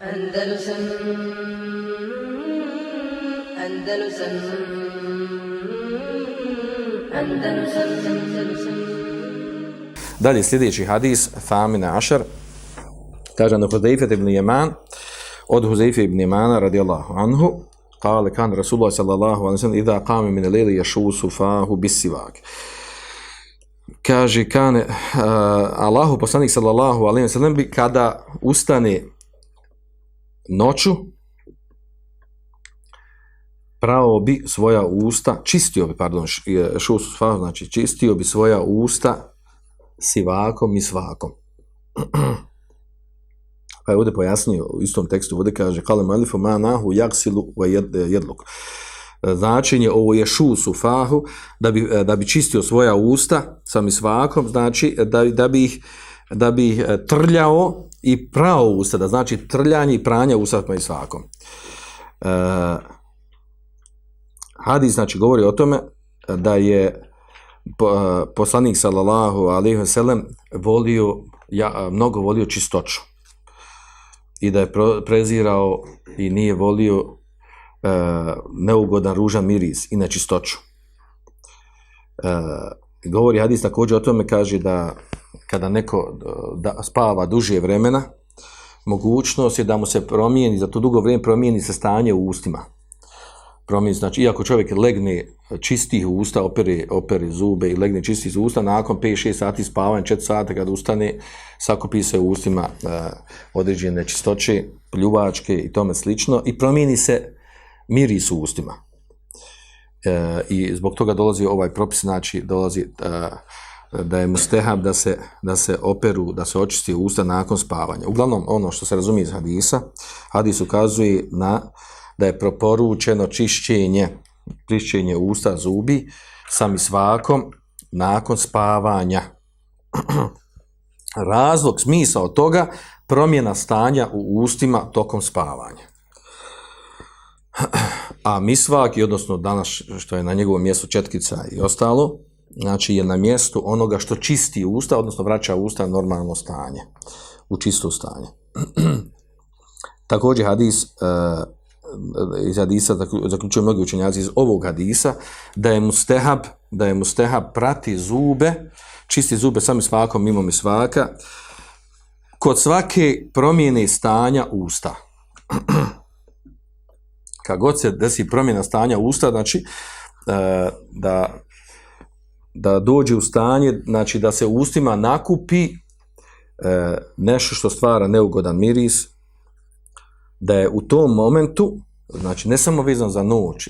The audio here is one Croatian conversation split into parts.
Andalusam Andalusam Andalusam Andalusam Dalje sljedeći hadis, Famina Ašar, kaže na Huzeyfe ibn Jeman, od Huzeyfe ibn Jemana radijallahu anhu, kale kan Rasulullah sallallahu alaihi sallam, idha qame min lili jašusu fahu bisivak. Kaže, kane, uh, Allahu poslanik sallallahu alaihi sallam bi kada ustane noću, pravo bi svoja usta, čistio bi, pardon, fahu, znači čistio bi svoja usta sivakom i svakom. Pa je ovdje pojasnio u istom tekstu, ovdje kaže kale malifu ma nahu jaksilu wa jedluk. Značenje ovo je šusu fahu, da bi, da bi čistio svoja usta sa misvakom, znači da, da bi ih da bi ih trljao i prao usta, da znači trljanje i pranje usta sa misvakom. E, hadis znači govori o tome da je poslanik sallallahu alaihi ve sellem volio, ja, mnogo volio čistoću i da je prezirao i nije volio e, neugodan ružan miris i nečistoću. E, govori hadis također o tome, kaže da kada neko da, spava duže vremena, mogućnost je da mu se promijeni, za to dugo vrijeme promijeni se stanje u ustima promijeni. Znači, iako čovjek legne čistih usta, opere, opere zube i legne čistih usta, nakon 5-6 sati spavanja, 4 sata kad ustane, sakupi se u ustima uh, određene čistoće, pljuvačke i tome slično i promijeni se miris u ustima. Uh, I zbog toga dolazi ovaj propis, znači dolazi uh, da je mustehab da se, da se operu, da se očisti usta nakon spavanja. Uglavnom, ono što se razumije iz hadisa, hadis ukazuje na da je proporučeno čišćenje, čišćenje usta, zubi, sami svakom, nakon spavanja. Razlog, smisao toga, promjena stanja u ustima tokom spavanja. A misvak, odnosno danas što je na njegovom mjestu četkica i ostalo, znači je na mjestu onoga što čisti usta, odnosno vraća usta normalno stanje, u čisto stanje. Također hadis uh, iz hadisa zaključuju mnogi učenjaci iz ovog hadisa da je mustehab da je mustehab prati zube čisti zube sami svakom mimo mi svaka kod svake promjene stanja usta kad god se desi promjena stanja usta znači e, da da dođe u stanje znači da se ustima nakupi e, nešto što stvara neugodan miris da je u tom momentu, znači ne samo vezan za noć,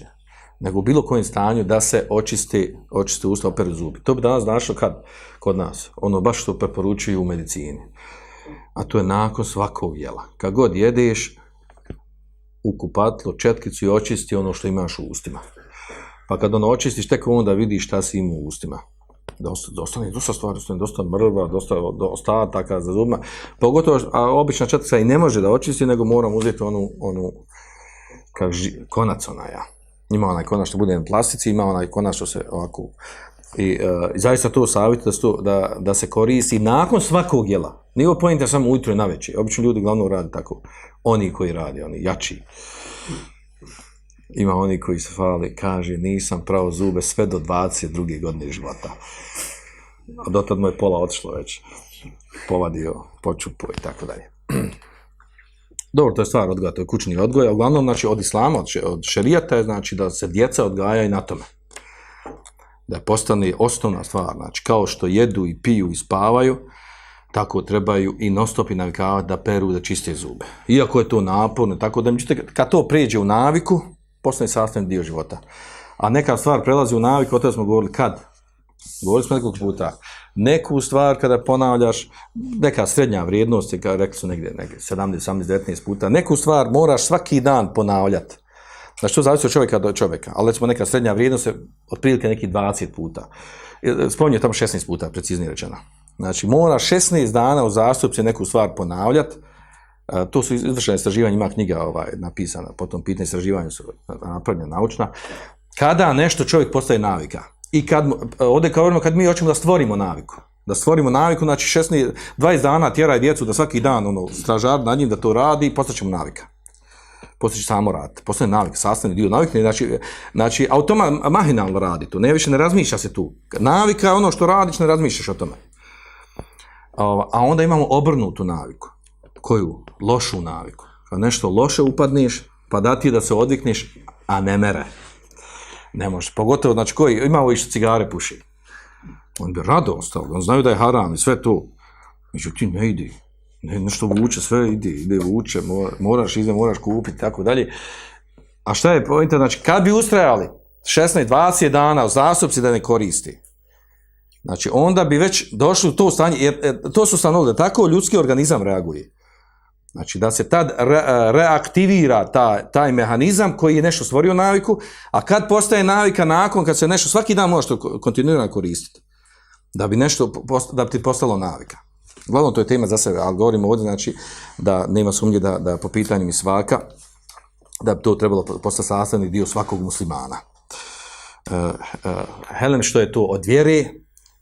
nego u bilo kojem stanju da se očisti, očisti usta, opere zubi. To bi danas znašlo kad? Kod nas. Ono baš što preporučuju u medicini. A to je nakon svakog jela. Kad god jedeš, u kupatlo četkicu i očisti ono što imaš u ustima. Pa kad ono očistiš, tek onda vidiš šta si ima u ustima dosta, dosta, dosta stvari, dosta, dosta mrva, dosta ostataka za zubima, pogotovo, a obična četka i ne može da očisti, nego moram uzeti onu, onu kak ži, konac ona ja. Ima onaj konac što bude na plastici, ima onaj konac što se ovako, i, uh, zaista to savjet da, da, da se koristi nakon svakog jela. Nije ovo pojenta samo ujutro i na večer. Obično ljudi glavno rade tako. Oni koji rade, oni jači. Ima oni koji se hvali, kaže, nisam pravo zube sve do 22. godine života. A dotad mu je pola otišlo već. Povadio, počupo i tako dalje. Dobro, to je stvar odgoja, to je kućni odgoj, uglavnom, znači, od islama, od, šerijata je, znači, da se djeca odgaja i na tome. Da postane osnovna stvar, znači, kao što jedu i piju i spavaju, tako trebaju i nostopi navikavati da peru, da čiste zube. Iako je to naporno, tako da, međutim, kad to pređe u naviku, postane sastavni dio života. A neka stvar prelazi u naviku, o tome smo govorili kad? Govorili smo nekog puta. Neku stvar kada ponavljaš, neka srednja vrijednost, kao rekli su negdje, negdje 17, 18, 19 puta, neku stvar moraš svaki dan ponavljati. Znači, to zavisi od čovjeka do čovjeka, ali recimo neka srednja vrijednost je otprilike neki 20 puta. Spominje tamo 16 puta, preciznije rečeno. Znači, moraš 16 dana u zastupci neku stvar ponavljati, to su izvršene istraživanja, ima knjiga ovaj, napisana, potom pitanje istraživanja su napravljena naučna, kada nešto čovjek postaje navika i kad, ovdje kao kad mi hoćemo da stvorimo naviku, Da stvorimo naviku, znači 16, 20 dana tjeraj djecu da svaki dan ono, stražar nad njim da to radi i postaćemo navika. Postaće samo raditi. Postane navik, sastavni dio navike, znači, znači automa mahinalno radi to, ne više ne razmišlja se tu. Navika je ono što radiš, ne razmišljaš o tome. A onda imamo obrnutu naviku. Koju? Lošu naviku. Kad nešto loše upadneš, pa da ti da se odvikneš, a ne mere. Ne može. Pogotovo, znači, koji, imamo što cigare puši. On bi rado ostao, on znaju da je haram i sve to. Međutim, ne ide. Ne, nešto vuče, sve ide, ide vuče, mora- moraš ide, moraš kupiti, tako dalje. A šta je pojenta? Znači, kad bi ustrajali 16-20 dana u zastupci da ne koristi, znači, onda bi već došli u to stanje, jer e, to su stanovili, da tako ljudski organizam reaguje. Znači, da se tad re- reaktivira ta, taj mehanizam koji je nešto stvorio naviku, a kad postaje navika nakon, kad se nešto, svaki dan možeš kontinuirano koristiti da bi nešto, da bi ti postalo navika. Uglavnom, to je tema za sebe, ali govorimo ovdje, znači, da nema sumnje da, da po pitanju mi svaka, da bi to trebalo postati sastavni dio svakog muslimana. Uh, uh, Helen, što je to od vjere,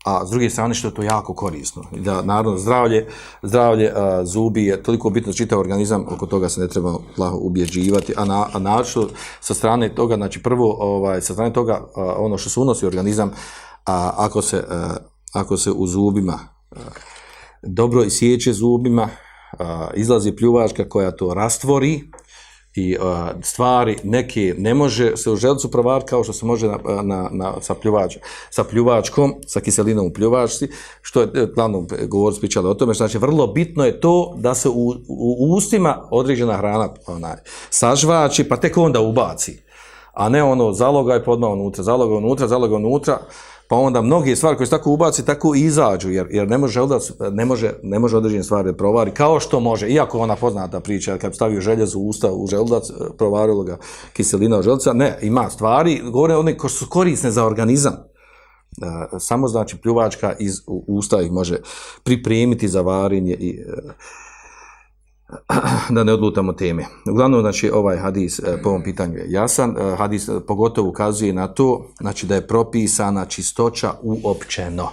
a s druge strane što je to jako korisno. I da, naravno, zdravlje, zdravlje uh, zubi je toliko bitno čitav organizam, oko toga se ne treba plaho ubjeđivati, a, na, a naročito sa strane toga, znači prvo, ovaj, sa strane toga, uh, ono što se unosi organizam, a ako se, uh, ako se u zubima dobro isječe zubima, izlazi pljuvačka koja to rastvori, i stvari neke ne može se u želucu provariti kao što se može na, na, na, sa, pljuvač, sa pljuvačkom, sa kiselinom u pljuvačci, što je e, glavno govor pričali o tome, znači vrlo bitno je to da se u, ustima određena hrana sažvači, pa tek onda ubaci. A ne ono zalogaj pa odmah unutra, zalogaj unutra, zalogaj unutra, pa onda mnoge stvari koje se tako ubaci, tako i izađu, jer, jer ne može želudac, ne može, ne može određene stvari provari, kao što može, iako ona poznata priča, kad stavio željezo u usta u želudac, provarilo ga kiselina u želuca, ne, ima stvari, govore one koje su korisne za organizam. E, samo znači pljuvačka iz usta ih može pripremiti za varenje i e, da ne odlutamo teme. Uglavnom, znači, ovaj hadis e, po ovom pitanju je jasan. E, Hadis e, pogotovo ukazuje na to, znači, da je propisana čistoća uopćeno.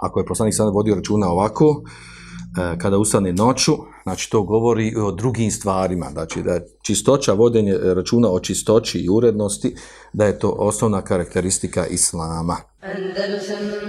Ako je poslanik sada vodio računa ovako, kada ustane noću, znači to govori o drugim stvarima, znači da je čistoća, vodenje računa o čistoći i urednosti, da je to osnovna karakteristika Islama. Andalusam